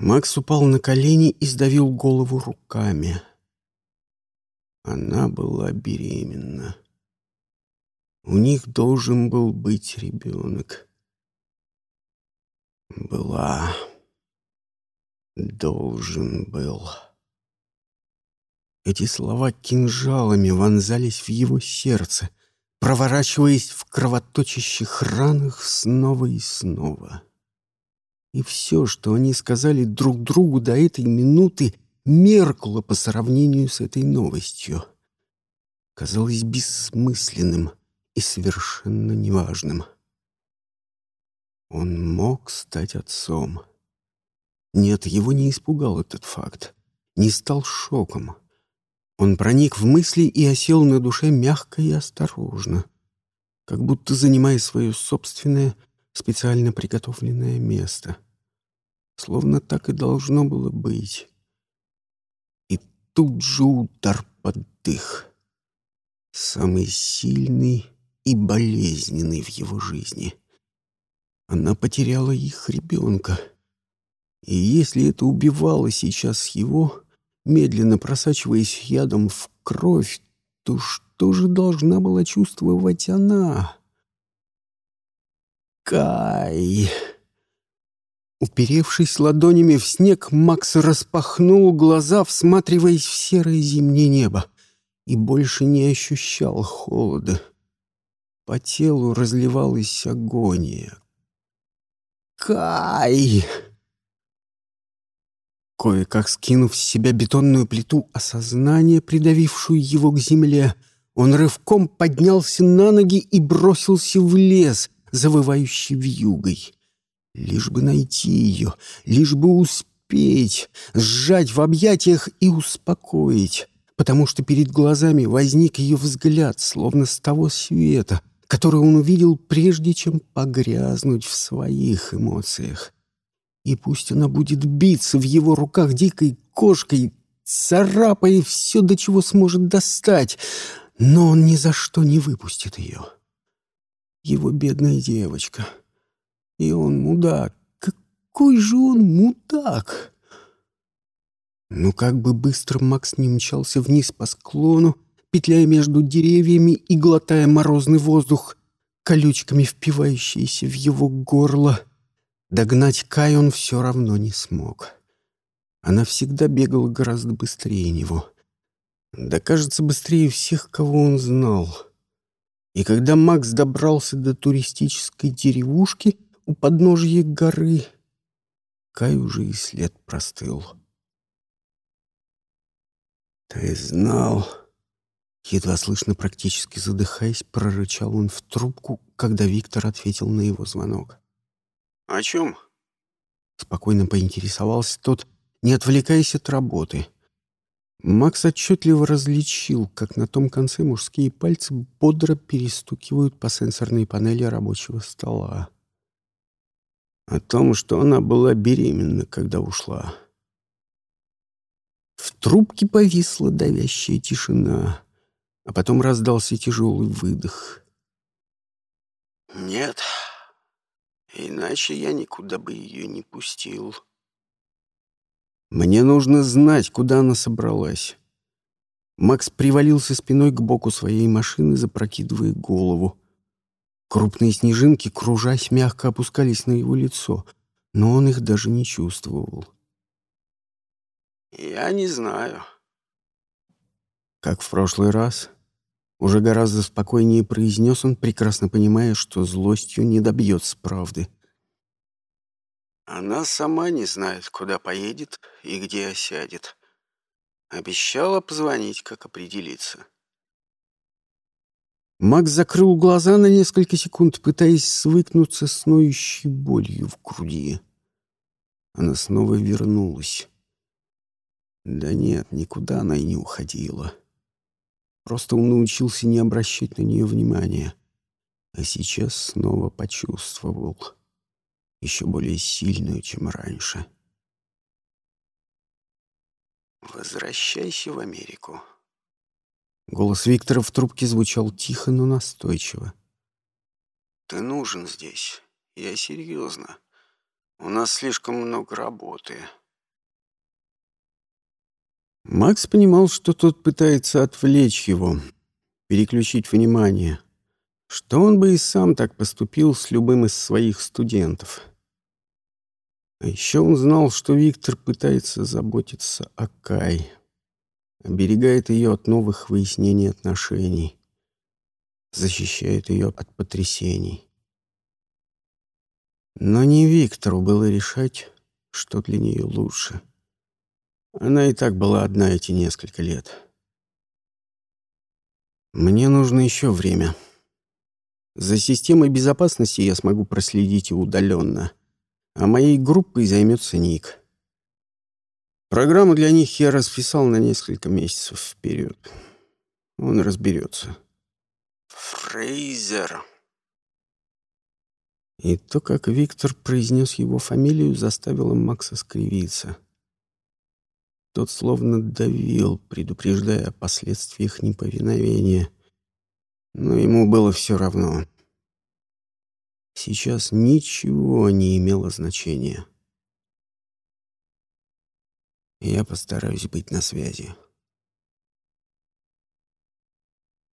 Макс упал на колени и сдавил голову руками. Она была беременна. У них должен был быть ребенок. Была. Должен был. Эти слова кинжалами вонзались в его сердце, проворачиваясь в кровоточащих ранах снова и снова. И все, что они сказали друг другу до этой минуты, меркло по сравнению с этой новостью. Казалось бессмысленным и совершенно неважным. Он мог стать отцом. Нет, его не испугал этот факт, не стал шоком. Он проник в мысли и осел на душе мягко и осторожно, как будто занимая свое собственное, специально приготовленное место. Словно так и должно было быть. И тут же удар под дых. Самый сильный и болезненный в его жизни. Она потеряла их ребенка. И если это убивало сейчас его, медленно просачиваясь ядом в кровь, то что же должна была чувствовать она? Кай! Уперевшись ладонями в снег, Макс распахнул глаза, всматриваясь в серое зимнее небо, и больше не ощущал холода. По телу разливалась агония. «Кай!» Кое-как скинув с себя бетонную плиту осознания, придавившую его к земле, он рывком поднялся на ноги и бросился в лес, завывающий вьюгой. Лишь бы найти ее, лишь бы успеть, сжать в объятиях и успокоить, потому что перед глазами возник ее взгляд, словно с того света, который он увидел прежде, чем погрязнуть в своих эмоциях. И пусть она будет биться в его руках дикой кошкой, царапая все, до чего сможет достать, но он ни за что не выпустит ее. Его бедная девочка. И он мудак. Какой же он мудак! Ну как бы быстро Макс не мчался вниз по склону, петляя между деревьями и глотая морозный воздух, колючками впивающиеся в его горло — Догнать Кай он все равно не смог. Она всегда бегала гораздо быстрее него. Да, кажется, быстрее всех, кого он знал. И когда Макс добрался до туристической деревушки у подножья горы, Кай уже и след простыл. «Ты знал...» Едва слышно, практически задыхаясь, прорычал он в трубку, когда Виктор ответил на его звонок. «О чем?» Спокойно поинтересовался тот, не отвлекаясь от работы. Макс отчетливо различил, как на том конце мужские пальцы бодро перестукивают по сенсорной панели рабочего стола. О том, что она была беременна, когда ушла. В трубке повисла давящая тишина, а потом раздался тяжелый выдох. «Нет», Иначе я никуда бы ее не пустил. Мне нужно знать, куда она собралась. Макс привалился спиной к боку своей машины, запрокидывая голову. Крупные снежинки, кружась, мягко опускались на его лицо, но он их даже не чувствовал. «Я не знаю». Как в прошлый раз, уже гораздо спокойнее произнес он, прекрасно понимая, что злостью не добьется правды. Она сама не знает, куда поедет и где осядет. Обещала позвонить, как определиться. Макс закрыл глаза на несколько секунд, пытаясь свыкнуться с ноющей болью в груди. Она снова вернулась. Да нет, никуда она и не уходила. Просто он научился не обращать на нее внимания. А сейчас снова почувствовал. Еще более сильную, чем раньше. «Возвращайся в Америку». Голос Виктора в трубке звучал тихо, но настойчиво. «Ты нужен здесь. Я серьезно. У нас слишком много работы. Макс понимал, что тот пытается отвлечь его, переключить внимание, что он бы и сам так поступил с любым из своих студентов. А еще он знал, что Виктор пытается заботиться о Кай, оберегает ее от новых выяснений отношений, защищает ее от потрясений. Но не Виктору было решать, что для нее лучше — она и так была одна эти несколько лет. Мне нужно еще время. За системой безопасности я смогу проследить и удаленно, а моей группой займется Ник. Программу для них я расписал на несколько месяцев вперед. Он разберется. Фрейзер. И то, как Виктор произнес его фамилию, заставило Макса скривиться. Тот словно давил, предупреждая о последствиях неповиновения. Но ему было все равно. Сейчас ничего не имело значения. Я постараюсь быть на связи.